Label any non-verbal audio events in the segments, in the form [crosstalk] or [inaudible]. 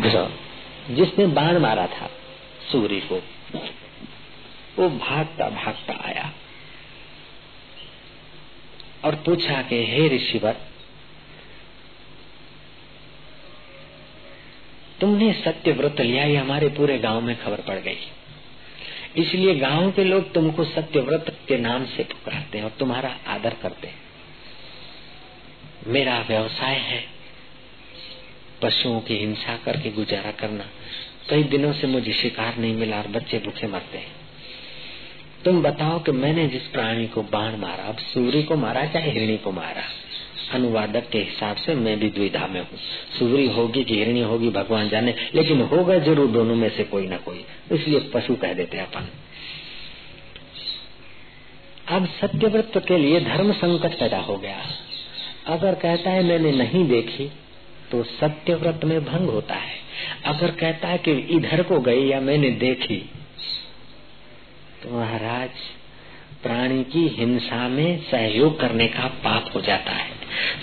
व्याघ्र जिसने बाण मारा था, सूर्य को। वो भागता भागता आया। और पूछा कि, हे ऋषिवर, तुमने सत्य व्रत लिया, ये हमारे पूरे गाँव में खबर पड़ गई। इसलिए गाँव के लोग तुमको सत्य व्रत के नाम से पुकारते हैं और तुम्हारा आदर करते हैं। मेरा व्यवसाय है पशुओं की हिंसा करके गुजारा करना। कई दिनों से मुझे शिकार नहीं मिला और बच्चे भूखे मरते हैं। तुम बताओ कि मैंने जिस प्राणी को बाण मारा, अब सूर्य को मारा चाहे हिरणी को मारा? अनुवादक के हिसाब से मैं भी द्विधा में हूँ। सूर्य होगी कि हिरणी होगी, भगवान जाने, लेकिन होगा ज़रूर दोनों में से कोई ना कोई। इसलिए पशु कह देते अपन। अब सत्यव्रत के लिए धर्म संकट पैदा हो गया। अगर कहता है मैंने नहीं देखी तो सत्य व्रत में भंग होता है। अगर कहता है कि इधर को गई या मैंने देखी तो महाराज, प्राणी की हिंसा में सहयोग करने का पाप हो जाता है।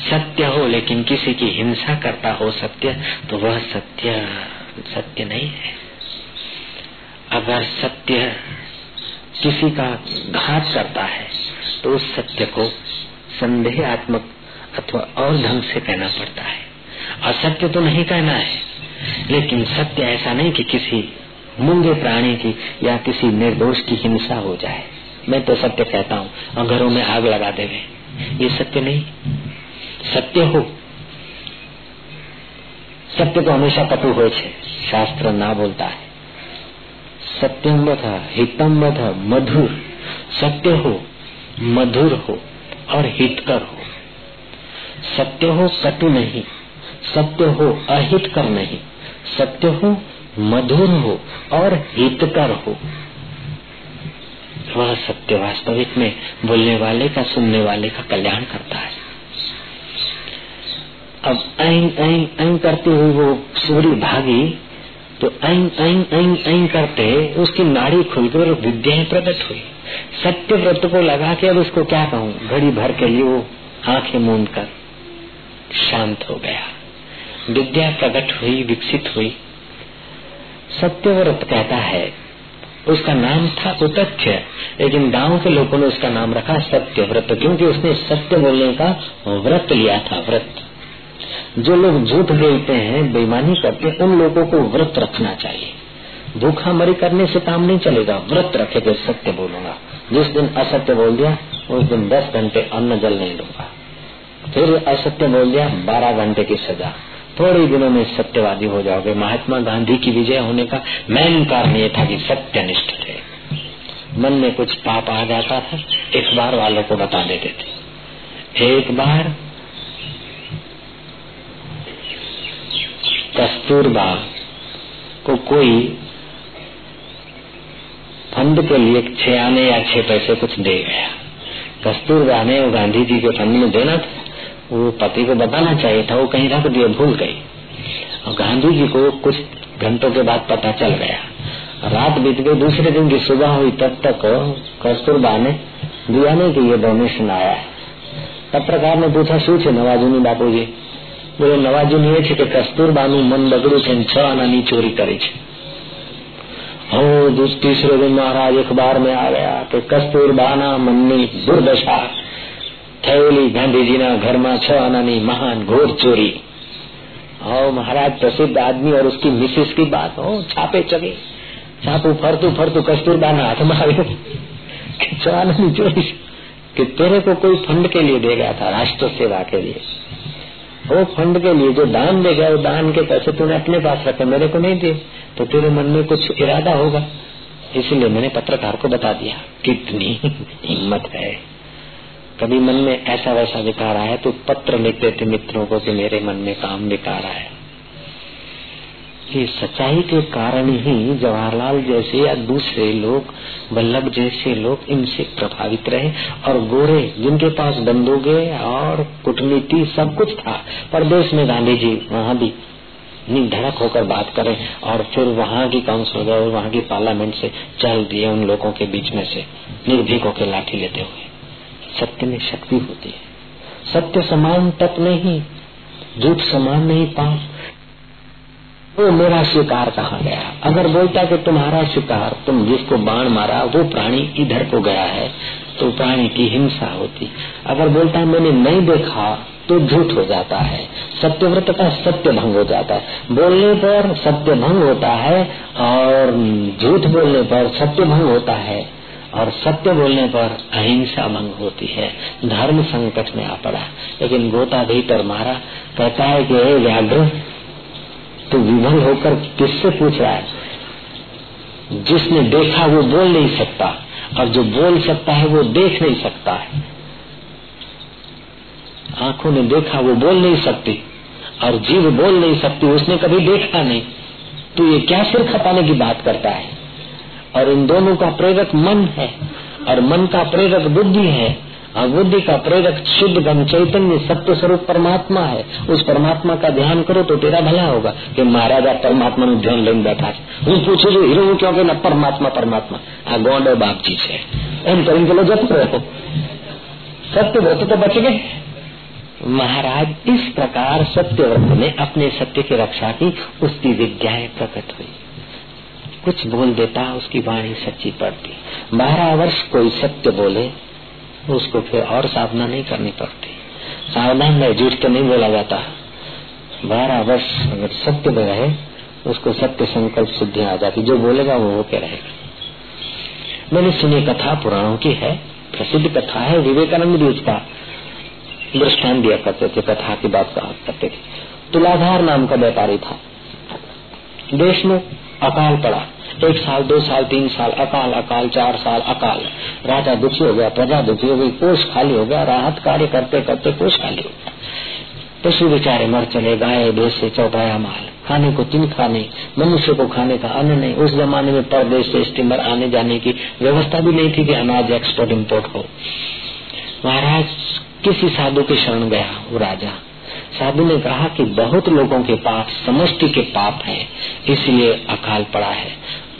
सत्य हो, लेकिन किसी की हिंसा करता हो सत्य तो वह सत्य सत्य नहीं है। अगर सत्य किसी का घात करता है तो उस सत्य को संदेहात्मक अथवा और ढंग से कहना पड़ता है। असत्य तो नहीं कहना है। लेकिन सत्य ऐसा नहीं कि किसी मुंगे प्राणी की या किसी निर्दोष की हिंसा हो जाए। मैं तो सत्य कहता हूँ और घरों में आग लगा देवे। ये सत्य नहीं। सत्य हो। सत्य तो हमेशा कटु हो शास्त्र ना बोलता है। सत्यम था हितम था मधुर। सत्य हो, मधुर हो और हितकर हो। सत्य हो कटु नहीं। सत्य हो, अहित कर नहीं। सत्य हो, मधुर हो और हितकर हो। वह सत्य वास्तविक में बोलने वाले का, सुनने वाले का कल्याण करता है। अब ऐन ऐन ऐन करते हुए वो सूर्य भागी तो ऐन ऐन ऐन ऐन करते उसकी नाड़ी खुल गई और विद्या प्रकट हुई। सत्य व्रत को लगा के अब उसको क्या कहूँ? घड़ी भर के लिए वो आँखें मूंद कर शांत हो गया। विद्या प्रकट हुई, विकसित हुई। सत्यव्रत कहता है, उसका नाम था उतथ्य। लेकिन गाँव के लोगों ने उसका नाम रखा सत्य व्रत क्योंकि उसने सत्य बोलने का व्रत लिया था, व्रत। जो लोग झूठ बोलते हैं, बेईमानी करते हैं, उन लोगों को व्रत रखना चाहिए। भूखा मरी करने से काम नहीं चलेगा, व्रत रखे तो सत्य बोलूँगा। जिस दिन असत्य बोल दिया, उस दिन दस घंटे अन्न जल नहीं दूँगा। फिर असत्य बोल दिया, बारह घंटे की सजा। थोड़े दिनों में सत्यवादी हो जाओगे। महात्मा गांधी की विजय होने का मेन कारण ये था कि सत्यनिष्ठ थे। मन में कुछ पाप आ जाता था इस बार वालों को बता देते थे। एक बार कस्तूरबा को कोई फंड के लिए छह आने या छह पैसे कुछ दे गया। कस्तूरबा ने गांधी जी के फंड में देना था। वो पति को बताना चाहिए था वो कहीं रख दिया भूल गई और गांधी जी को कुछ घंटों के बाद पता चल गया रात बीत गई दूसरे दिन की सुबह हुई तब तक कस्तूरबा ने दिया नहीं कि ये डोनेशन आया है પત્રકાર ને પૂછા શું છે નવાજુની બાપુજી બોલે નવાજુની એ છે કે કસ્તુરબાનું મન બગડ્યું છે છ આનાની चोरी કરી છે हो तीसरे दिन महाराज अखबार में आ गया कि कस्तूरबाना मननी दुर्दशा થયેલી ગાંધીજીના ઘરમાં છ આનાની महान घोर चोरी और महाराज प्रसिद्ध आदमी और उसकी मिसिस की बात हो छापे चगे छापू फरतू फरतू कस्तूरबा हाथ में આવ્યું છ આનાની ચોરી कि तेरे को कोई फंड के लिए दे गया था राष्ट्र सेवा के लिए वो फंड के लिए जो दान दे गया वो दान के पैसे तूने अपने पास रखे मेरे को नहीं दिए तो तेरे मन में कुछ इरादा होगा इसलिए मैंने पत्रकार को बता दिया कितनी हिम्मत है कभी मन में ऐसा वैसा विकार आया तो पत्र लिखते थे मित्रों को कि मेरे मन में काम विकार आया। ये सच्चाई के कारण ही जवाहरलाल जैसे या दूसरे लोग बल्लभ जैसे लोग इनसे प्रभावित रहे और गोरे जिनके पास बंदूके और कूटनीति सब कुछ था, परदेश में गांधी जी वहाँ भी धड़क होकर बात करें और फिर वहाँ की काउंसिल वहाँ की पार्लियामेंट से चल दिए उन लोगों के बीच में से, निर्भीक होकर लाठी लेते हुए। सत्य में शक्ति होती है। सत्य समान तक नहीं, झूठ समान नहीं पाप वो मेरा शिकार कहाँ गया? अगर बोलता कि तुम्हारा शिकार तुम जिसको बाण मारा, वो प्राणी इधर को गया है तो प्राणी की हिंसा होती। अगर बोलता मैंने नहीं देखा तो झूठ हो जाता है। सत्यव्रत का सत्य भंग हो जाता है। बोलने पर सत्य भंग होता है और झूठ बोलने पर सत्य भंग होता है। और सत्य बोलने पर अहिंसा भंग होती है। धर्म संकट में आ पड़ा। लेकिन गोता भीतर मारा। कहता है कि व्याघ्र तो विभल होकर किससे पूछ रहा है? जिसने देखा वो बोल नहीं सकता, और जो बोल सकता है वो देख नहीं सकता है। आँखों ने देखा वो बोल नहीं सकती, और जीव बोल नहीं सकती, उसने कभी देखा नहीं। तो ये क्या सिर खपाने की बात करता है? और इन दोनों का प्रेरक मन है और मन का प्रेरक बुद्धि है और बुद्धि का प्रेरक शुद्ध गम चैतन्य सत्य स्वरूप परमात्मा है उस परमात्मा का ध्यान करो तो तेरा भला होगा कि महाराजा परमात्मा નું ધ્યાન લઈને બેઠા છે હું પૂછું છું હીરો હું કહો કે ના પરમાત્મા પરમાત્મા આ ગોંડો બાપજી છે એમ કરીને પેલો જતો રહ્યો सत्य व्रत तो बच गए महाराज इस प्रकार सत्य व्रत ने अपने सत्य की रक्षा की उसकी विद्याएं प्रकट हुई कुछ बोल देता, उसकी वाणी सच्ची पड़ती। बारह वर्ष कोई सत्य बोले, उसको फिर और साधना नहीं करनी पड़ती। सावधान में झूठ तो नहीं बोला जाता। बारह वर्ष अगर सत्य में रहे, उसको सत्य संकल्प सिद्धि आ जाती। जो बोलेगा वो होके रहेगा। मैंने सुनी कथा पुराणों की है, प्रसिद्ध कथा है, विवेकानंद भी उसका दृष्टान दिया करते थे, कथा की बात कहा करते थे। तुलाधार नाम का व्यापारी था। देश में अकाल पड़ा। एक साल, दो साल, तीन साल, अकाल अकाल, चार साल, अकाल। राजा दुखी हो गया, प्रजा दुखी हो गई, कोष खाली हो गया, राहत कार्य करते करते कोष खाली हो गया। पशु बेचारे मर चले, गाय, भैंसे चौपाया माल। खाने को तीन खाने, मनुष्य को खाने का अन्न नहीं। उस जमाने में परदेश से स्टीमर आने जाने की व्यवस्था भी नहीं थी कि अनाज एक्सपोर्ट इम्पोर्ट हो। महाराज, किसी साधु के शरण गया वो राजा। साधु ने कहा कि बहुत लोगों के पाप समष्टि के पाप है, इसलिए अकाल पड़ा है।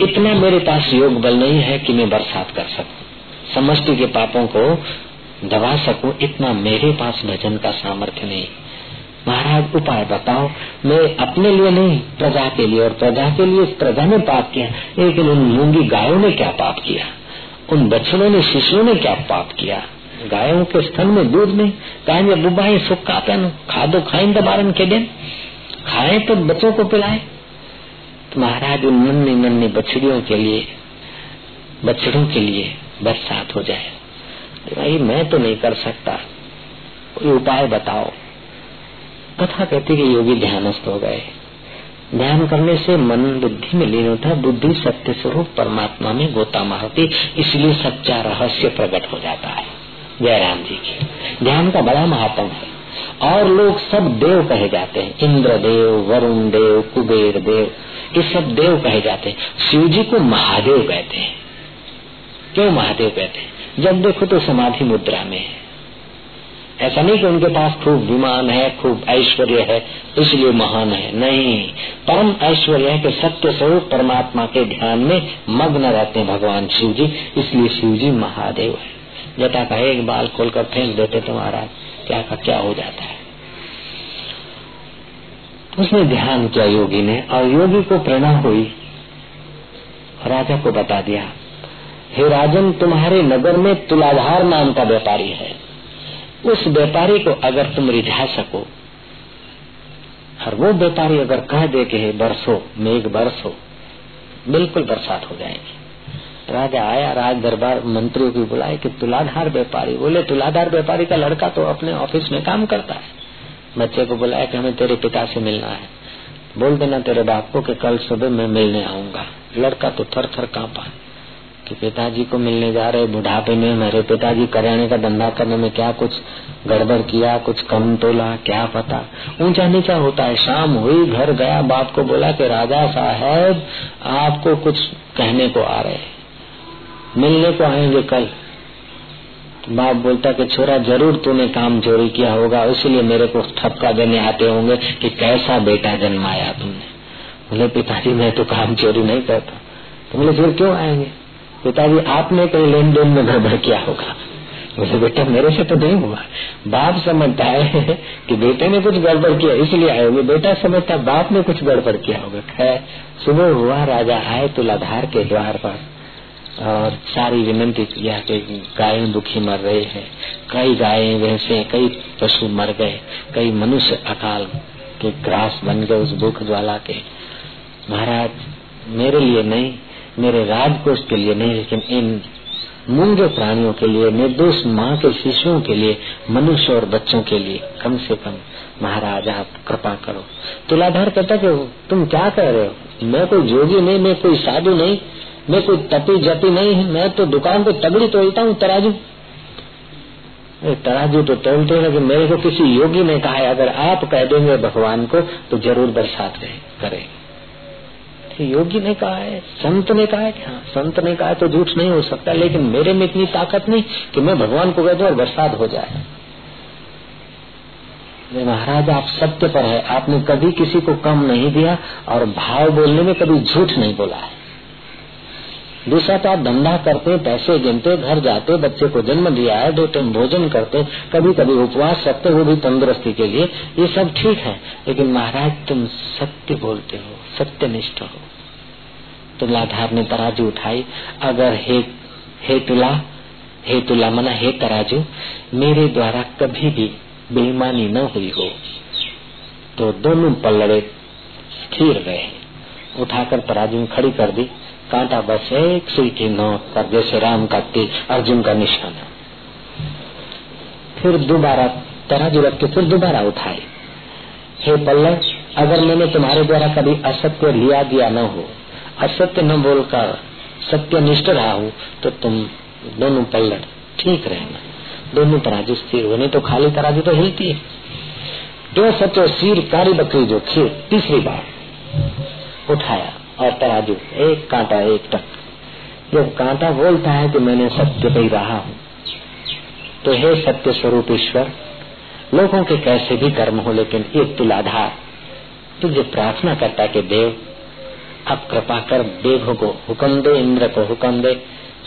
इतना मेरे पास योग बल नहीं है कि मैं बरसात कर सकूँ। समष्टि के पापों को दबा सकूँ, इतना मेरे पास भजन का सामर्थ्य नहीं। महाराज, उपाय बताओ। मैं अपने लिए नहीं, प्रजा के लिए, और प्रजा के लिए प्रजा ने पाप किया, लेकिन उन मूँगी गायों ने क्या पाप किया? उन बच्चों ने शिशुओं ने क्या पाप किया? गायों के स्तन में दूध नहीं। कहेंगे बुबा ये सुखा पेन खादो खाइन बारन के दिन। खाए तो बच्चों को पिलाए। तो महाराज, उन नन्नी नन्नी बछड़ियों के लिए, बछड़ों के लिए बरसात हो जाए। भाई, मैं तो नहीं कर सकता। कोई उपाय बताओ। कथा कहती कि योगी ध्यानस्थ हो गए। ध्यान करने से मन बुद्धि में लीन होता है बुद्धि सत्य स्वरूप परमात्मा में गोता मारती, इसलिए सच्चा रहस्य प्रकट हो जाता है। जयराम जी की। ध्यान का बड़ा महात्म है। और लोग सब देव कहे जाते हैं। इंद्र देव वरुण देव कुबेर देव ये सब देव कहे जाते हैं। शिव जी को महादेव कहते हैं। क्यों महादेव कहते हैं? जब देखो तो समाधि मुद्रा में है। ऐसा नहीं कि उनके पास खूब विमान है, खूब ऐश्वर्य है, इसलिए महान है। नहीं, परम ऐश्वर्य है कि सत्य स्वरूप परमात्मा के ध्यान में मग्न रहते हैं भगवान शिव जी इसलिए शिव जी महादेव है। जटा का एक बाल खोलकर फेंक देते तो महाराज, क्या का क्या हो जाता है? उसने ध्यान किया योगी ने, और योगी को प्रेरणा हुई। राजा को बता दिया, हे राजन, तुम्हारे नगर में तुलाधार नाम का व्यापारी है। उस व्यापारी को अगर तुम रिझा सको, और वो व्यापारी अगर कह दे के बरसो, मेघ बरसो, बिल्कुल बरसात हो जाएगी। राजा आया, राज दरबार मंत्रियों की बुलाए कि तुलाधार व्यापारी। बोले, तुलाधार व्यापारी का लड़का तो अपने ऑफ़िस में काम करता है। बच्चे को बुलाया कि हमें तेरे पिता से मिलना है। बोल देना तेरे बाप को कि कल सुबह मैं मिलने आऊँगा। लड़का तो थर थर कांपा कि पिताजी को मिलने जा रहे बुढ़ापे में, मेरे पिताजी करियाने का धंधा करने में क्या कुछ गड़बड़ किया, कुछ कम तोला, क्या पता? ऊँचा नीचा होता है। शाम हुई, घर गया, बाप को बोला कि राजा साहब, आपको कुछ कहने को आ रहे मिलने को आएँगे कल। बाप बोलता कि छोरा, ज़रूर तूने काम चोरी किया होगा, इसलिए मेरे को ठपका देने आते होंगे कि कैसा बेटा जन्माया तुमने। बोले, पिताजी, मैं तो काम चोरी नहीं करता। तो बोले, फिर क्यों आएँगे? पिताजी, आपने कहीं लेन देन में गड़बड़ किया होगा। बोले, बेटा, मेरे से तो नहीं हुआ। बाप समझता है [laughs] कि बेटे ने कुछ गड़बड़ किया, इसलिए आए होंगे। बेटा समझता, बाप ने कुछ गड़बड़ किया होगा। खैर, सुबह हुआ, राजा आए तुलाधार के द्वार पर। और सारी विनंती किया कि गायें दुखी मर रहे हैं। कई गायें भैंसे कई पशु मर गए, कई मनुष्य अकाल के ग्रास बन गए उस भूख ज्वाला के। महाराज, मेरे लिए नहीं, मेरे राजकोष के लिए नहीं, लेकिन इन मूँगे प्राणियों के लिए, निर्दोष माँ के शिशुओं के लिए, मनुष्य और बच्चों के लिए, कम से कम, महाराज, आप कृपा करो। तुलाधार कहता कि तुम क्या कह रहे हो? मैं कोई जोगी नहीं, मैं कोई साधु नहीं। मैं कोई तपी जपी नहीं है, मैं तो दुकान पे तगड़ी तोलता हूँ, तराजू। तराजू तो तोलते हैं, लेकिन मेरे को किसी योगी ने कहा है, अगर आप कह देंगे भगवान को तो ज़रूर बरसात करेंगे योगी ने कहा है, संत ने कहा है हाँ संत ने कहा है तो झूठ नहीं हो सकता, लेकिन मेरे में इतनी ताकत नहीं कि मैं भगवान को कह दू और बरसात हो जाए। महाराज, आप सत्य पर है, आपने कभी किसी को कम नहीं दिया और भाव बोलने में कभी झूठ नहीं बोला है। दूसरा तो आप धंधा करते, पैसे गिनते, घर जाते, बच्चे को जन्म दिया है, दो टाइम भोजन करते कभी कभी उपवास रखते, वो भी तंदुरुस्ती के लिए, ये सब ठीक है। लेकिन महाराज, तुम सत्य बोलते हो, सत्यनिष्ठ हो। तुलाधार ने तराजू उठाई, अगर हे हे तुला हे तुला मना, हे तराजू, मेरे द्वारा कभी भी बेईमानी न हुई हो। तो दोनों पल्लड़े स्थिर रहे। उठाकर तराजू खड़ी कर दी। कांटा बस एक सुई की नोक पर जैसे राम का तीर अर्जुन का निशाना। फिर दोबारा तराजू रख के फिर दोबारा उठाए। हे पल्लव, अगर मैंने तुम्हारे द्वारा कभी असत्य लिया दिया न हो, असत्य न बोलकर सत्य निष्ठ रहा हूँ तो तुम दोनों पल्लट ठीक रहना। दोनों तराजू स्थिर होने तो खाली तराजू तो हिलती है। जो सचो सिर कारी बकरी जो खीर, तीसरी बार उठाया। और तराजू, एक कांटा, एक टक जब कांटा बोलता है कि मैंने सत्य पे रहा हूँ तो हे सत्य स्वरूप ईश्वर, लोगों के कैसे भी कर्म हो, लेकिन एक तुलाधार तुझे प्रार्थना करता कि देव, अब कृपा कर देव को हुक्म दे, इंद्र को हुक्म दे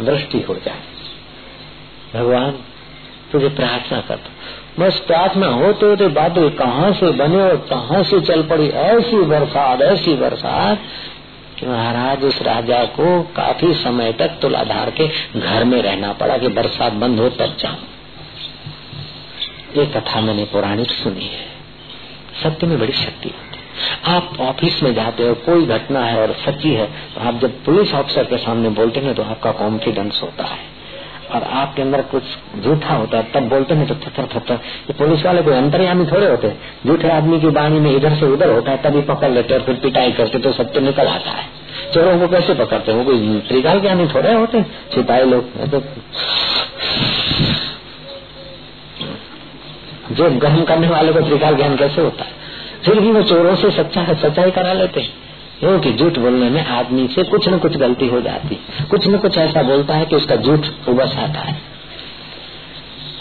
वृष्टि हो जाए। भगवान, तुझे प्रार्थना कर बस प्रार्थना होते होते बादल कहाँ से बने और कहाँ से चल पड़ी, ऐसी बरसात ऐसी बरसात कि महाराज, उस राजा को काफ़ी समय तक तुलाधार के घर में रहना पड़ा कि बरसात बंद हो तब जाऊँ। ये कथा मैंने पौराणिक सुनी है। सत्य में बड़ी शक्ति होती आप ऑफ़िस में जाते हो, कोई घटना है और सच्ची है तो आप जब पुलिस ऑफिसर के सामने बोलते हैं तो आपका कॉन्फिडेंस होता है। और आपके अंदर कुछ झूठा होता है, तब बोलते हैं तो थर थर ये पुलिस वाले कोई अंतर्यामी थोड़े होते झूठे आदमी की वाणी में इधर से उधर होता है, तभी पकड़ लेते और फिर पिटाई करते तो सत्य निकल आता है। चोरों को कैसे पकड़ते हैं? वो कोई त्रिकाल आदमी थोड़े होते सिपाही लोग तो जो ग्रहण करने वाले को त्रिकाल ज्ञान कैसे होता है? फिर भी वो चोरों से सच्चा सच्चाई करा लेते हैं। क्योंकि झूठ बोलने में आदमी से कुछ न कुछ गलती हो जाती कुछ न कुछ ऐसा बोलता है कि उसका झूठ उबस आता है।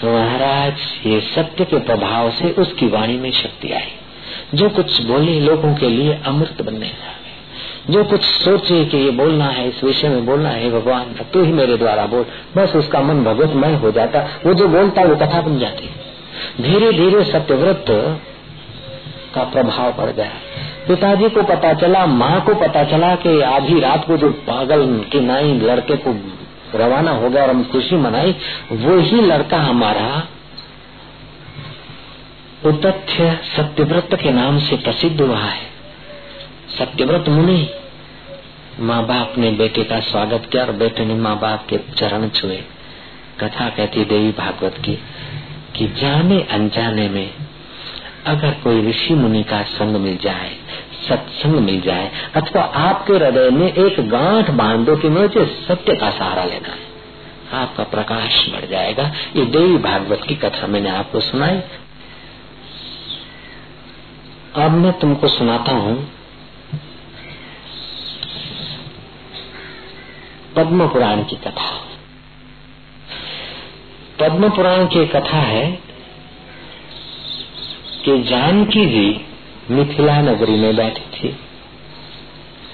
तो महाराज, ये सत्य के प्रभाव से उसकी वाणी में शक्ति आई। जो कुछ बोले लोगों के लिए अमृत बनने लगे। जो कुछ सोचे कि ये बोलना है, इस विषय में बोलना है, भगवान तू ही मेरे द्वारा बोल। बस उसका मन भगवतमय हो जाता। वो जो बोलता वो कथा बन जाती। धीरे धीरे सत्यव्रत का प्रभाव पड़ गया। पिताजी को पता चला, माँ को पता चला कि आधी रात को जो पागल की नाई लड़के को रवाना हो गया और हम खुशी मनाई वो ही लड़का हमारा उतथ्य सत्यव्रत के नाम से प्रसिद्ध हुआ है। सत्यव्रत मुनि माँ बाप ने बेटे का स्वागत किया और बेटे ने माँ बाप के चरण छुए। कथा कहती देवी भागवत की कि जाने अनजाने में अगर कोई ऋषि मुनि का संग मिल जाए, सत्संग मिल जाए, अथवा आपके हृदय में एक गांठ बाँध दो कि मुझे सत्य का सहारा लेना है, आपका प्रकाश बढ़ जाएगा। ये देवी भागवत की कथा मैंने आपको सुनाई। अब मैं तुमको सुनाता हूँ। पद्म पुराण की कथा। पद्म पुराण की कथा है कि जानकी जी मिथिला नगरी में बैठी थी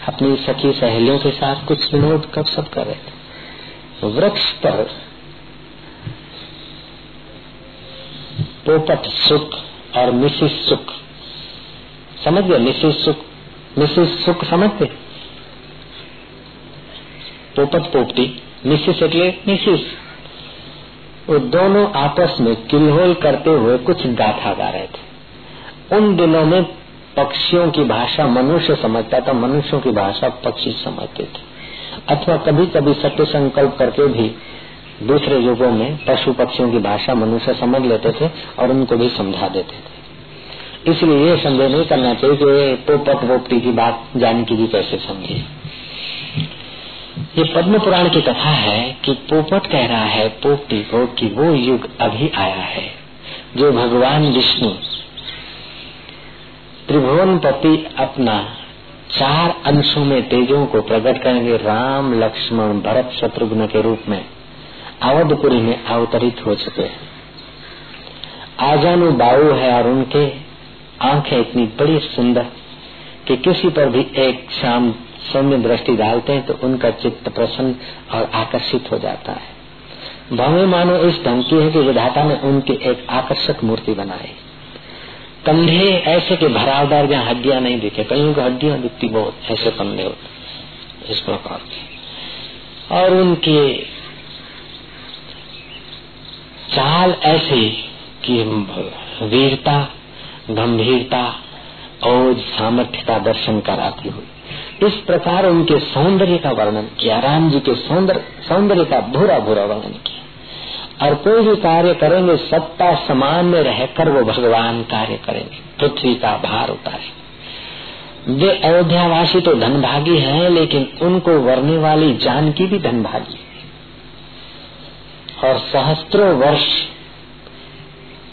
अपनी सखी सहेलियों के साथ कुछ विनोद कब सब कर रहे थे वृक्ष पर पोपट सुख और मिसिस सुख समझ गए मिसिस सुख मिसिस सुख समझते पोपट पोपटी मिसिस એટલે मिसिस वो दोनों आपस में किलहोल करते हुए कुछ गाथा गा रहे थे उन दिनों में पक्षियों की भाषा मनुष्य समझता था, मनुष्यों की भाषा पक्षी समझते थे। अथवा कभी कभी सत्य संकल्प करके भी दूसरे युगों में पशु पक्षियों की भाषा मनुष्य समझ लेते थे और उनको भी समझा देते थे। इसलिए ये संदेह नहीं करना चाहिए कि पोपट वोपटी की बात, जानकी जी कैसे समझे। ये पद्म पुराण की कथा है कि पोपट कह रहा है, पोपटी को कि वो युग अभी आया है, जो भगवान विष्णु त्रिभुवन पति अपना चार अंशों में तेजों को प्रकट करेंगे राम, लक्ष्मण, भरत, शत्रुघ्न के रूप में। अवधपुरी में अवतरित हो चुके हैं। आजानु बाऊ है और उनके आँखें इतनी बड़ी सुंदर कि किसी पर भी एक शाम सौम्य दृष्टि डालते हैं तो उनका चित्त प्रसन्न और आकर्षित हो जाता है। भवे मानो इस ढंग की है कि विधाता ने उनकी एक आकर्षक मूर्ति बनाई। कंधे ऐसे के भरावदार जहाँ हड्डियाँ नहीं दिखे कहीं को हड्डियाँ दिखती बहुत, ऐसे कंधे होते इस प्रकार के। और उनके चाल ऐसी कि वीरता, गंभीरता, और सामर्थ्य का दर्शन कराती हुई। इस प्रकार उनके सौंदर्य का वर्णन किया, राम जी के सौंदर्य सौंदर्य का भूरा भूरा वर्णन किया। और कोई भी कार्य करेंगे, सत्ता समान में रहकर वो भगवान कार्य करेंगे। पृथ्वी का भार उतारे वे अयोध्यावासी तो धनभागी हैं, लेकिन उनको वरने वाली जानकी भी धनभागी है। और सहस्त्रों वर्ष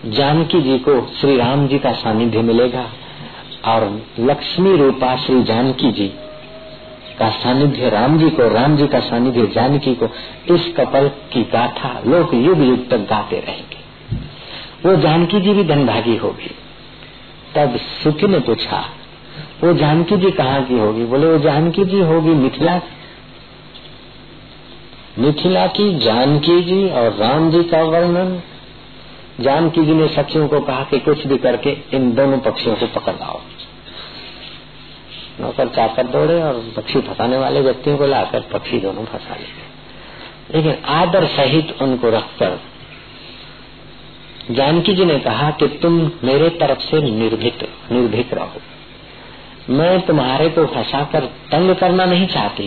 जानकी जी को श्री राम जी का सानिध्य मिलेगा, और लक्ष्मी रूपा श्री जानकी जी का सानिध्य, राम जी को, राम जी का सानिध्य, जानकी को, इस कपल की गाथा लोग युग युग तक गाते रहेंगे। वो जानकी जी भी धनभागी होगी। तब सुखी ने पूछा, वो जानकी जी कहाँ की होगी? बोले, वो जानकी जी होगी मिथिला मिथिला की जानकी जी और राम जी का वर्णन। जानकी जी ने सखियों को कहा कि कुछ भी करके इन दोनों पक्षियों को पकड़ लाओ। नौकर चाकर दौड़े और पक्षी फंसाने वाले व्यक्तियों को लाकर पक्षी दोनों फंसा लिए लेकिन आदर सहित उनको रखकर जानकी जी ने कहा कि तुम मेरे तरफ़ से निर्भीत, निर्भीक रहो। मैं तुम्हारे को फंसाकर तंग करना नहीं चाहती,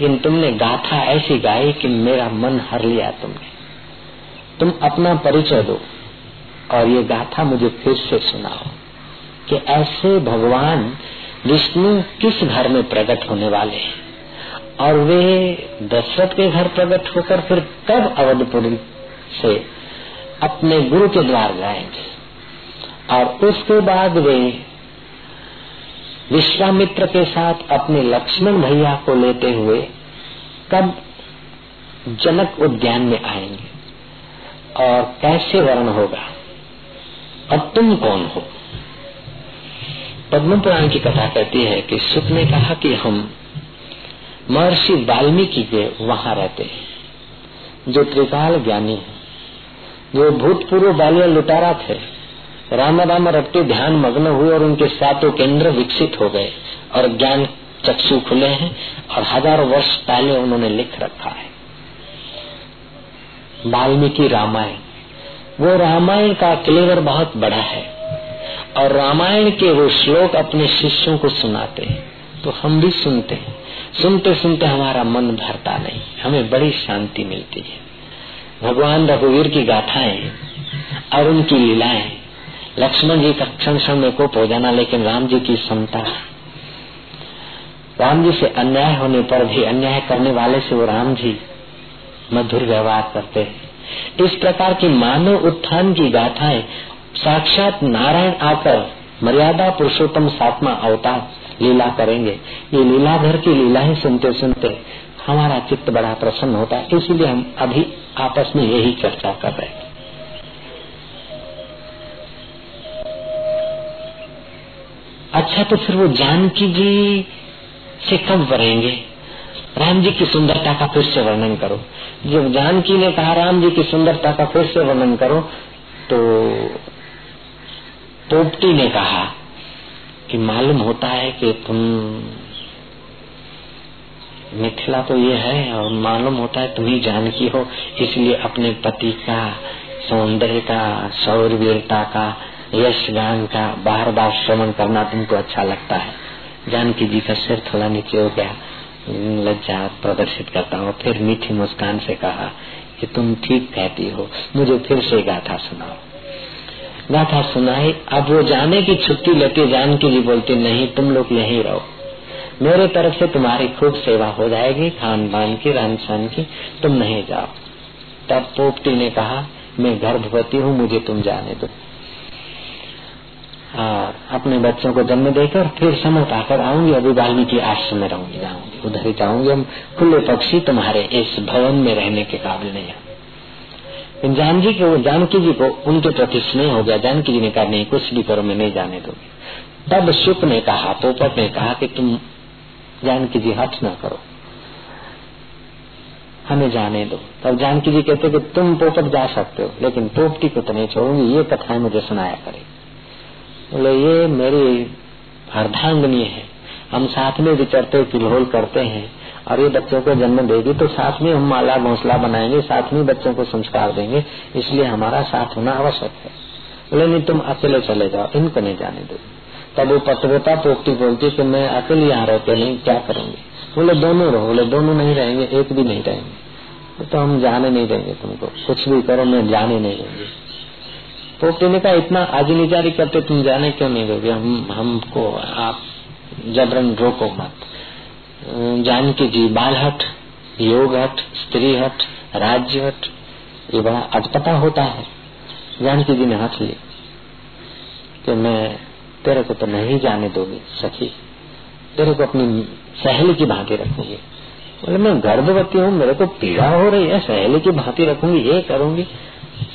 लेकिन तुमने गाथा ऐसी गाई कि मेरा मन हर लिया तुमने। तुम अपना परिचय दो और ये गाथा मुझे फिर से सुनाओ कि ऐसे भगवान विष्णु किस घर में प्रकट होने वाले हैं? और वे दशरथ के घर प्रकट होकर फिर कब अवधपुरी से अपने गुरु के द्वार जाएँगे? और उसके बाद वे विश्वामित्र के साथ अपने लक्ष्मण भैया को लेते हुए कब जनक उद्यान में आएँगे? और कैसे वर्ण होगा? और तुम कौन हो? पद्म पुराण की कथा कहती है कि सुख ने कहा कि हम महर्षि वाल्मीकि के वहाँ रहते हैं, जो त्रिकाल ज्ञानी है, जो भूतपूर्व बालिया लुटारा थे राम राम रटते ध्यान मग्न हुए और उनके सातों केंद्र विकसित हो गए और ज्ञान चक्षु खुले हैं और हज़ारों वर्ष पहले उन्होंने लिख रखा है। वाल्मीकि रामायण। वो रामायण का क्लेवर बहुत बड़ा है। और रामायण के वो श्लोक अपने शिष्यों को सुनाते हैं तो हम भी सुनते हैं। सुनते सुनते हमारा मन भरता नहीं, हमें बड़ी शांति मिलती है। भगवान रघुवीर की गाथाएँ और उनकी लीलाएँ, लक्ष्मण जी का क्षण क्षण में कोप हो जाना, लेकिन राम जी की समता। राम जी से अन्याय होने पर भी, अन्याय करने वाले से वो राम जी मधुर व्यवहार करते हैं। इस प्रकार की मानव उत्थान की गाथाएँ साक्षात नारायण आकर मर्यादा पुरुषोत्तम सातवा अवतार लीला करेंगे। ये लीला घर की लीला ही सुनते सुनते हमारा चित्त बड़ा प्रसन्न होता है, इसीलिए हम अभी आपस में यही चर्चा कर रहे हैं। अच्छा तो फिर वो जानकी जी से कब वरेंगे? राम जी की सुंदरता का फिर से वर्णन करो। जब जानकी ने कहा, राम जी की सुंदरता का फिर से वर्णन करो तो पोपटी ने कहा कि मालूम होता है कि तुम मिथिला तो ये है और मालूम होता है तुम ही जानकी हो, इसलिए अपने पति का, सौंदर्य का शौरवीरता का, यश गान का बार बार श्रवण करना तुमको अच्छा लगता है। जानकी जी का सिर थोड़ा नीचे हो गया, लज्जा प्रदर्शित करता हूँ। फिर मीठी मुस्कान से कहा कि तुम ठीक कहती हो, मुझे फिर से गाथा सुनाओ। गाथा सुनाई, अब वो जाने की छुट्टी लेती जानकी जी बोलती, नहीं, तुम लोग यहीं रहो। मेरे तरफ़ से तुम्हारी खूब सेवा हो जाएगी खान पान की रहन सहन की, तुम नहीं जाओ। तब पोपटी ने कहा, मैं गर्भवती हूँ, मुझे तुम जाने दो। और अपने बच्चों को जन्म देकर फिर समय पाकर आऊँगी अभी वाल्मीकि आश्रम में रहूँगी, जाऊँगी। उधर ही जाऊँगी हम खुले पक्षी तुम्हारे इस भवन में रहने के काबिल नहीं है जानकी को, जानकी जी को, उनके प्रति स्नेह हो गया। जानकी जी ने कहा, नहीं, कुछ भी करो, मैं नहीं जाने दूँगी। तब शुक ने कहा पोपट ने कहा कि तुम जानकी जी हट न करो। हमें जाने दो। तब जानकी जी कहते कि तुम पोपट जा सकते हो, लेकिन पोपटी को तो नहीं छोड़ूँगी, ये कथाएँ मुझे सुनाया करे। बोले, ये मेरी अर्धांगनी है। हम साथ में विचरते किलोल करते हैं। और ये बच्चों को जन्म देगी तो साथ में हम माला घोसला बनाएँगे, साथ में बच्चों को संस्कार देंगे, इसलिए हमारा साथ होना आवश्यक है। बोले, नहीं, तुम अकेले चले जाओ, इनको नहीं जाने दो। तब वो पत्रता पोपटी बोलती, कि मैं अकेले यहाँ रहते नहीं, क्या करेंगे? बोले, दोनों रहो। बोले, दोनों नहीं रहेंगे, एक भी नहीं रहेंगे। तो हम जाने नहीं देंगे तुमको, कुछ भी करो, मैं जाने नहीं देंगे। पोपटी ने कहा, इतना आजनिचारी करते, तुम जाने क्यों नहीं दोगे? हम, हमको आप जबरन रोको मत। जानकी जी बाल हट योग हट स्त्री हट राज्य हट ये बड़ा अटपटा होता है। जानकी जी ने हट ली कि मैं तेरे को तो नहीं जाने दोगी, सखी। तेरे को अपनी सहेली की भांति रखूँगी। बोले, मैं गर्भवती हूँ, मेरे को पीड़ा हो रही है, सहेली की भांति रखूँगी, ये करूँगी।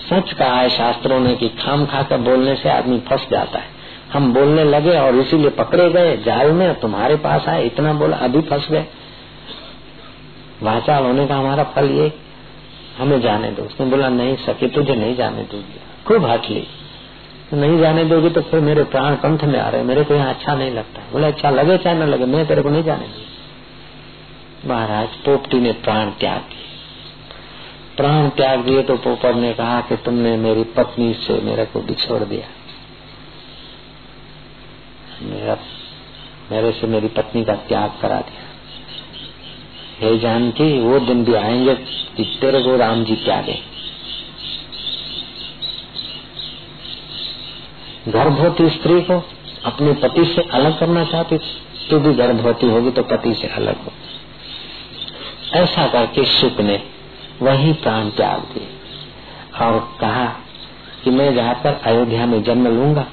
सच कहा है शास्त्रों ने कि खाम खा कर बोलने से आदमी फंस जाता है। हम बोलने लगे और इसीलिए पकड़े गए, जाल में तुम्हारे पास आए, इतना बोला, अभी फंस गए। वाचाल होने का हमारा फल ये, हमें जाने दो। उसने बोला, नहीं सके तुझे नहीं जाने दूँगी। खूब हट ली। नहीं जाने दोगे तो फिर मेरे प्राण कंठ में आ रहे मेरे को यहाँ अच्छा नहीं लगता। बोले अच्छा लगे चाहे न लगे, मैं तेरे को नहीं जाने दूँगी। महाराज, पोपटी ने प्राण त्याग दिए। प्राण त्याग दिए तो पोपर ने कहा कि तुमने मेरी पत्नी से मेरे को बिछोड़ दिया। मेरा मेरे से मेरी पत्नी का त्याग करा दिया। हे जानकी, वो दिन भी आएँगे कि तेरे को राम जी क्या त्यागे। गर्भवती स्त्री को अपने पति से अलग करना चाहती तू भी गर्भवती होगी तो पति से अलग हो ऐसा करके शुक ने वही प्राण त्याग दिए और कहा कि मैं जाकर अयोध्या में जन्म लूँगा।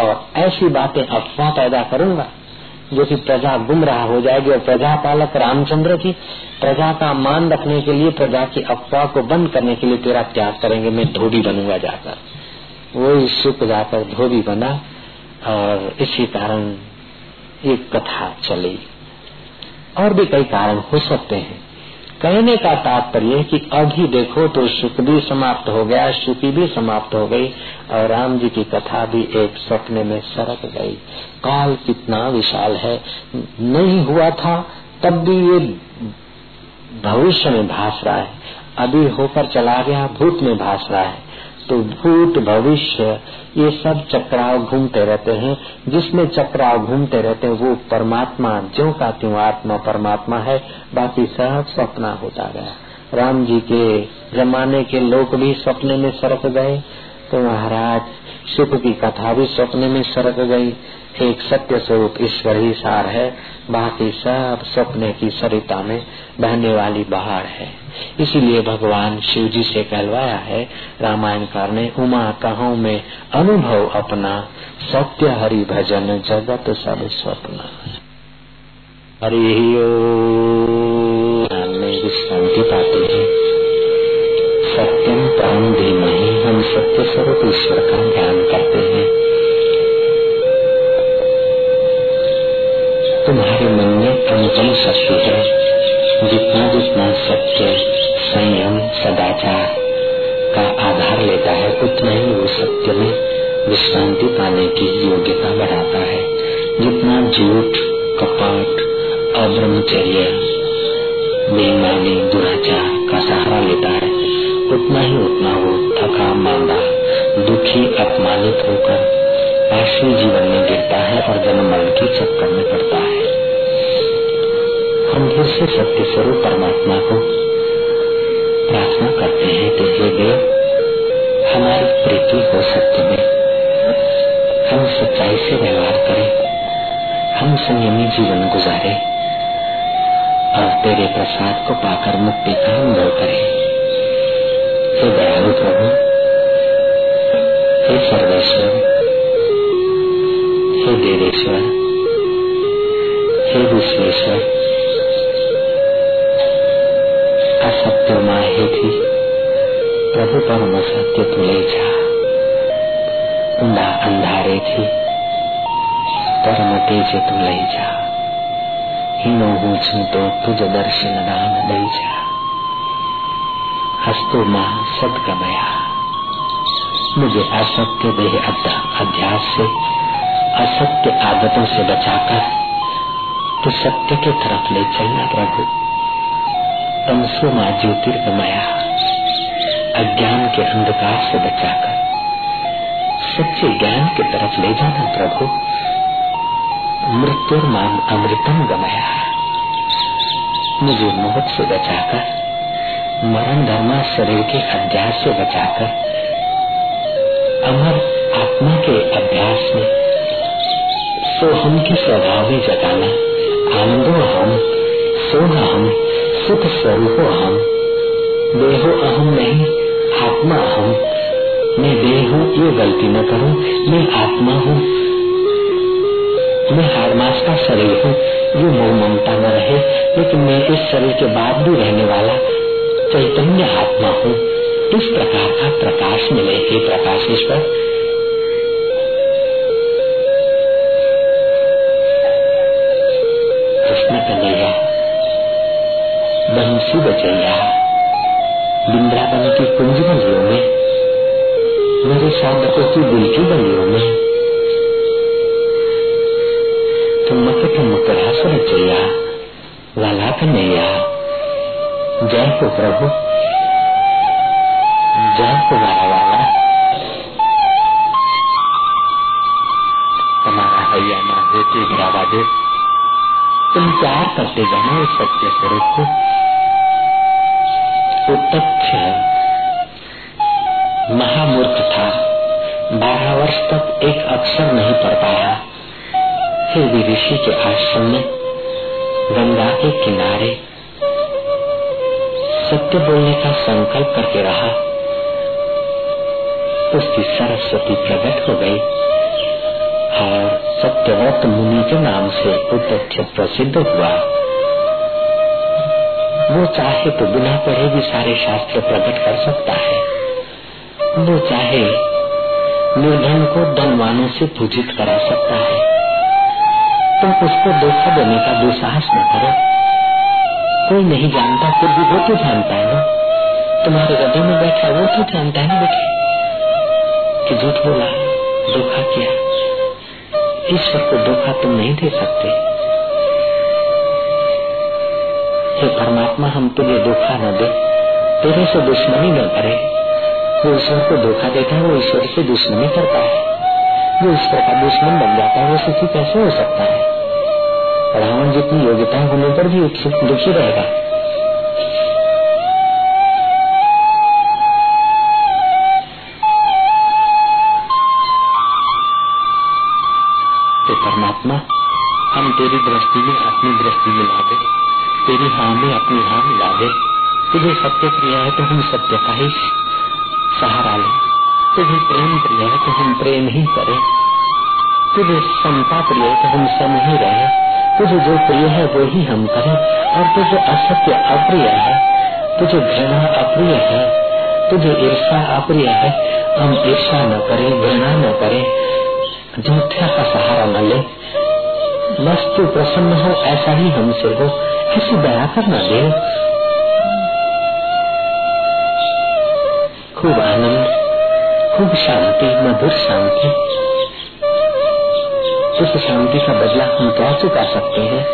और ऐसी बातें अफवाह पैदा करूँगा, जो कि प्रजा गुम रहा हो जाएगी और प्रजा पालक रामचंद्र की प्रजा का मान रखने के लिए, प्रजा की अफवाह को बंद करने के लिए तेरा त्याग करेंगे। मैं धोबी बनूँगा जाकर। वही सुख जाकर धोबी बना और इसी कारण एक कथा चली। और भी कई कारण हो सकते हैं। कहने का तात्पर्य कि अभी देखो तो सुख भी समाप्त हो गया, सुखी भी समाप्त हो गई। और राम जी की कथा भी एक सपने में सरक गई। काल कितना विशाल है। नहीं हुआ था, तब भी ये भविष्य में भास रहा है। अभी होकर चला गया, भूत में भास रहा है। तो भूत, भविष्य, ये सब चक्राव घूमते रहते हैं। जिसमें चक्राव घूमते रहते हैं, वो परमात्मा जो का त्यों आत्मा परमात्मा है, बाकी सब सपना होता गया। राम जी के जमाने के लोग भी सपने में सरक गए। तो महाराज सुख की कथा भी सपने में सरक गई। एक सत्य स्वरूप ईश्वर ही सार है। बाकी सब सपने की सरिता में बहने वाली बहार है। इसीलिए भगवान शिव जी से कहलवाया है, रामायण कार ने उमा कहो में अनुभव अपना, सत्य हरि भजन जगत सब स्वप्न। हरि में विश्रांति पाते हैं। सत्यम प्राण धीमही। हम सत्य स्वरूप ईश्वर का ज्ञान करते हैं। तुम्हारे मन में अनुपम शक्ति है जितना जितना सत्य, संयम, सदाचार का आधार लेता है, उतना ही वो सत्य में विश्रांति पाने की योग्यता बढ़ाता है। जितना झूठ, कपट, अब्रह्मचर्य, बेईमानी, दुराचार का सहारा लेता है उतना ही उतना वो थका, मांदा, दुखी, अपमानित होकर पार्श्वी जीवन में गिरता है और जन्म मरण की चक्कर में पड़ता है। हम फिर से सत्य स्वरूप परमात्मा को प्रार्थना करते हैं कि हे देव, हमारी प्रीति हो सत्य में। हम सच्चाई से व्यवहार करें। हम संयमी जीवन गुजारे। और तेरे प्रसाद को पाकर मुक्ति का अनुभव करें। प्रभु हे सर्वेश्वर हे देवेश्वर हे विश्वेश्वर असत्य माहे थी प्रभु परम सत्य तुले जा ઊંડા અંધારેથી પરમ તેજે તું લઈ જા હીનો હું છું તો તુજ દર્શન દાન દઈ जा हस्तु माँ सद कमया मुझे असत्य देह अध्यास से, असत्य आदतों से बचाकर तो सत्य के तरफ़ ले चलना प्रभु। तमसो माँ ज्योतिर्गमया। अज्ञान के अंधकार से बचाकर, सच्चे ज्ञान की तरफ़ ले जाना प्रभु। मृत्यु मान अमृतम गमया। मुझे मोहत से बचाकर मरण धर्मा शरीर के अध्यास से बचाकर अमर आत्मा के अभ्यास में सोहम के स्वभाव में जगाना। आनंदो हम, सोह हम, सुख स्वरूप हम। देहो अहम नहीं, आत्मा हम मैं देह हूँ, ये गलती न करूँ, मैं आत्मा हूँ। मैं हर मास का शरीर हूँ, ये मोह ममता न रहे, लेकिन मैं इस शरीर के बाद भी रहने वाला चैतन्य आत्मा हूँ। इस प्रकार का प्रकाश मिले? हे प्रकाशेश्वर। कृष्ण कन्हैया बंसी बचैया। वृंदावन की कुंज बलियों में, मेरे साधकों की दिल की बलियों में। ठुमक ठुमक रास रचैया वाला कन्हैया हो प्रभु जय हो मारा वाला हमारा हैया ना होते गिरावा दे, तुम प्यार करते जाना उस सत्य स्वरूप को? वो तथ्य महामूर्ख था। बारह वर्ष तक एक अक्षर नहीं पढ़ पाया। फिर भी ऋषि के आश्रम में गंगा के किनारे सत्य बोलने का संकल्प करके रहा। उसकी सरस्वती प्रकट हो गई और सत्यव्रत मुनि के नाम से तथ्य प्रसिद्ध हुआ। वो चाहे तो बिना पढ़े भी सारे शास्त्र प्रकट कर सकता है। वो चाहे निर्धन को धनवानों से पूजित करा सकता है। तुम तो उसको धोखा देने का दुसाहस न करो। कोई नहीं जानता, फिर भी वो तो जानता है ना? तुम्हारे हृदय में बैठा वो तो जानता है ना बेटे? कि झूठ बोला, धोखा किया। ईश्वर को धोखा तुम नहीं दे सकते। हे परमात्मा, हम तुझे धोखा न दे। तेरे से दुश्मनी न करे वो ईश्वर को धोखा देता है, वो ईश्वर से दुश्मनी करता है। वो ईश्वर का दुश्मन बन जाता है, वो सुखी कैसे हो सकता है। रावण जितनी योग्यता होने पर भी दुखी रहेगा। परमात्मा, हम तेरी दृष्टि में अपनी दृष्टि मिला दे तेरी हाँ में अपनी हाँ मिला दे तुझे सत्य प्रिय है तो हम सत्य का ही सहारा ले। तुझे प्रेम प्रिय है तो हम प्रेम ही करें। तुझे समता प्रिय है तो हम सम ही रहे। तुझे जो प्रिय है, वो ही हम करें। और तुझे असत्य अप्रिय है, तुझे घृणा अप्रिय है, तुझे ईर्षा अप्रिय है। हम ईर्षा न करें, घृणा न करें। झूठा का सहारा न ले। बस तू प्रसन्न हो, ऐसा ही हमसे हो। ऐसी दया करना दे खूब आनंद, खूब शांति, मधुर शांति। उस शांति का बदला हम कैसे कर सकते हैं?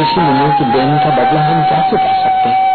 ऋषि मुनियों की देन का बदला हम कैसे कर सकते हैं?